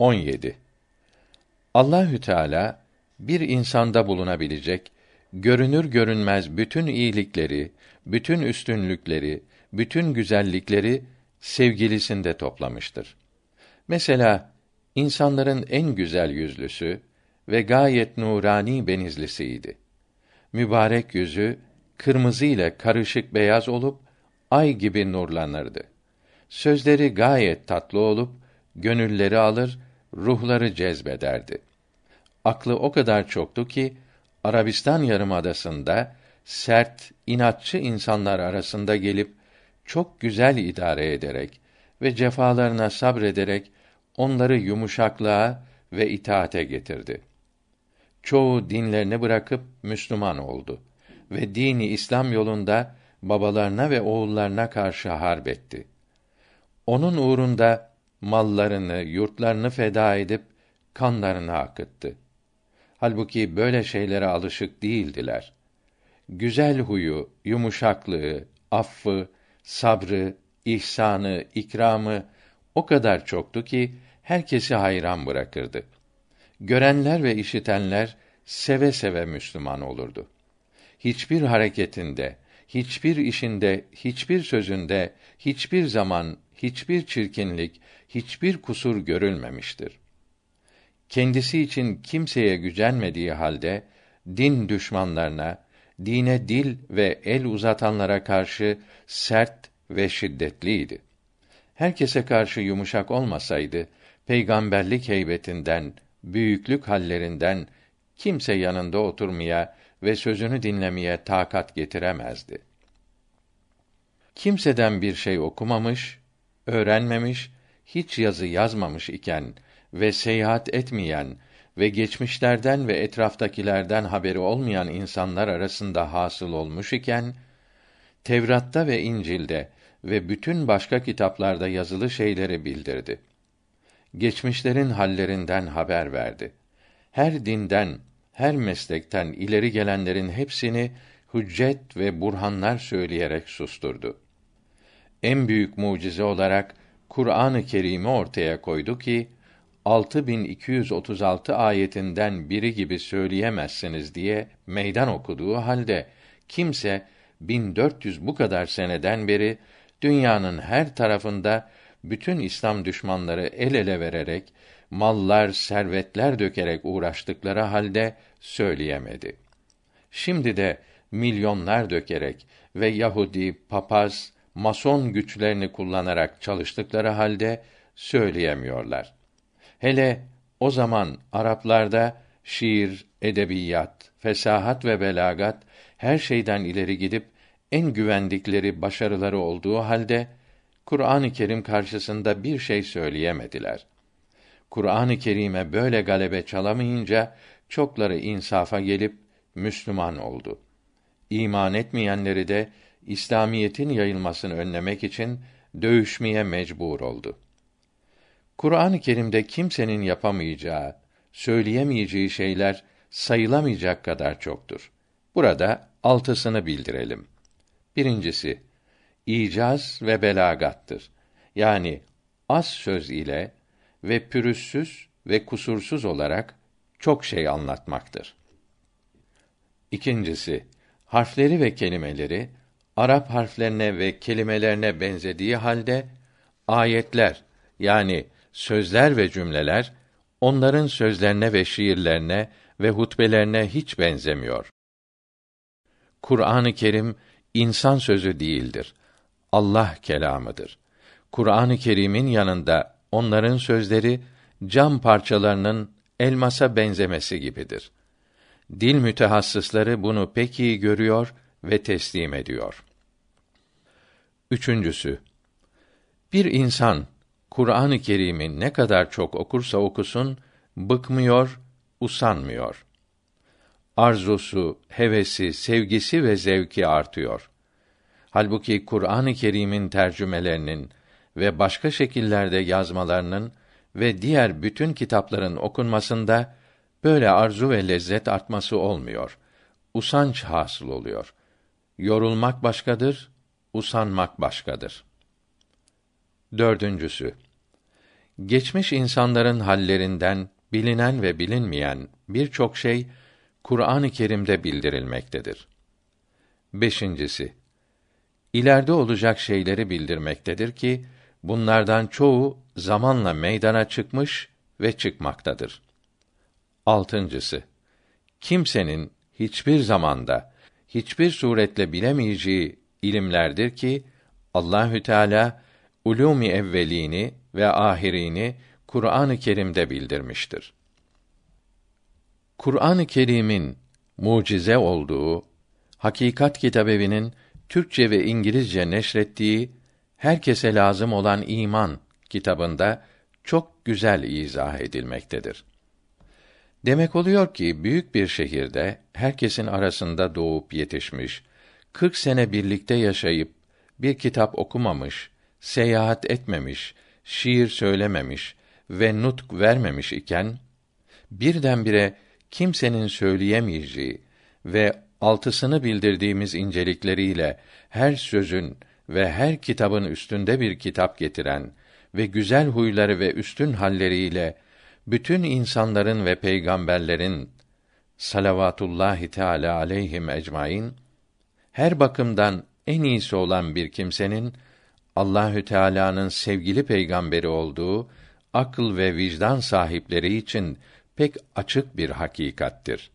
17. Allahü Teala bir insanda bulunabilecek görünür görünmez bütün iyilikleri, bütün üstünlükleri, bütün güzellikleri sevgilisinde toplamıştır. Mesela insanların en güzel yüzlüsü ve gayet nurani benizlisiydi. Mübarek yüzü kırmızı ile karışık beyaz olup ay gibi nurlanırdı. Sözleri gayet tatlı olup gönülleri alır, ruhları cezbederdi. Aklı o kadar çoktu ki Arabistan yarımadasında sert, inatçı insanlar arasında gelip çok güzel idare ederek ve cefalarına sabrederek onları yumuşaklığa ve itaate getirdi. Çoğu dinlerini bırakıp Müslüman oldu ve dini İslam yolunda babalarına ve oğullarına karşı harp etti. Onun uğrunda mallarını, yurtlarını feda edip kanlarını akıttı. Halbuki böyle şeylere alışık değildiler. Güzel huyu, yumuşaklığı, affı, sabrı, ihsanı, ikramı o kadar çoktu ki herkesi hayran bırakırdı. Görenler ve işitenler seve seve Müslüman olurdu. Hiçbir hareketinde, hiçbir işinde, hiçbir sözünde, hiçbir zaman, hiçbir çirkinlik, hiçbir kusur görülmemiştir. Kendisi için kimseye gücenmediği halde din düşmanlarına, dine dil ve el uzatanlara karşı sert ve şiddetliydi. Herkese karşı yumuşak olmasaydı, peygamberlik heybetinden, büyüklük hallerinden kimse yanında oturmaya ve sözünü dinlemeye takat getiremezdi. Kimseden bir şey okumamış, öğrenmemiş, hiç yazı yazmamış iken ve seyahat etmeyen ve geçmişlerden ve etraftakilerden haberi olmayan insanlar arasında hasıl olmuş iken Tevrat'ta ve İncil'de ve bütün başka kitaplarda yazılı şeyleri bildirdi. Geçmişlerin hallerinden haber verdi. Her dinden, her meslekten ileri gelenlerin hepsini hüccet ve burhanlar söyleyerek susturdu. En büyük mucize olarak Kur'an-ı Kerim'i ortaya koydu ki 6236 ayetinden biri gibi söyleyemezsiniz diye meydan okuduğu halde kimse 1400 bu kadar seneden beri dünyanın her tarafında bütün İslam düşmanları el ele vererek mallar, servetler dökerek uğraştıkları halde söyleyemedi. Şimdi de milyonlar dökerek ve Yahudi, papaz, mason güçlerini kullanarak çalıştıkları halde söyleyemiyorlar. Hele o zaman Araplarda şiir, edebiyat, fesahat ve belagat her şeyden ileri gidip en güvendikleri başarıları olduğu halde Kur'an-ı Kerim karşısında bir şey söyleyemediler. Kur'an-ı Kerim'e böyle galebe çalamayınca çokları insafa gelip Müslüman oldu. İman etmeyenleri de İslamiyetin yayılmasını önlemek için dövüşmeye mecbur oldu. Kur'an-ı Kerim'de kimsenin yapamayacağı, söyleyemeyeceği şeyler sayılamayacak kadar çoktur. Burada altısını bildirelim. Birincisi, icaz ve belagattır. Yani az söz ile ve pürüzsüz ve kusursuz olarak çok şey anlatmaktır. İkincisi, harfleri ve kelimeleri Arap harflerine ve kelimelerine benzediği halde ayetler yani sözler ve cümleler onların sözlerine ve şiirlerine ve hutbelerine hiç benzemiyor. Kur'an-ı Kerim insan sözü değildir. Allah kelamıdır. Kur'an-ı Kerim'in yanında onların sözleri cam parçalarının elmasa benzemesi gibidir. Dil mütehassısları bunu pek iyi görüyor ve teslim ediyor. Üçüncüsü, bir insan Kur'an-ı Kerim'i ne kadar çok okursa okusun, bıkmıyor, usanmıyor. Arzusu, hevesi, sevgisi ve zevki artıyor. Halbuki Kur'an-ı Kerim'in tercümelerinin ve başka şekillerde yazmalarının ve diğer bütün kitapların okunmasında böyle arzu ve lezzet artması olmuyor. Usanç hasıl oluyor. Yorulmak başkadır, usanmak başkadır. Dördüncüsü. Geçmiş insanların hallerinden bilinen ve bilinmeyen birçok şey Kur'an-ı Kerim'de bildirilmektedir. Beşincisi, ileride olacak şeyleri bildirmektedir ki bunlardan çoğu zamanla meydana çıkmış ve çıkmaktadır. Altıncısı, kimsenin hiçbir zamanda hiçbir suretle bilemeyeceği ilimlerdir ki Allahü Teala ulûm-i evvelini ve ahirini Kur'an-ı Kerim'de bildirmiştir. Kur'an-ı Kerim'in mucize olduğu Hakikat Kitabevi'nin Türkçe ve İngilizce neşrettiği Herkese lazım olan iman kitabında çok güzel izah edilmektedir. Demek oluyor ki büyük bir şehirde herkesin arasında doğup yetişmiş, 40 sene birlikte yaşayıp bir kitap okumamış, seyahat etmemiş, şiir söylememiş ve nutk vermemiş iken birdenbire kimsenin söyleyemeyeceği ve altısını bildirdiğimiz incelikleriyle her sözün ve her kitabın üstünde bir kitap getiren ve güzel huyları ve üstün halleriyle bütün insanların ve peygamberlerin salavatullahi teala aleyhim ecmaîn her bakımdan en iyisi olan bir kimsenin Allahü Teala'nın sevgili peygamberi olduğu akıl ve vicdan sahipleri için pek açık bir hakikattir.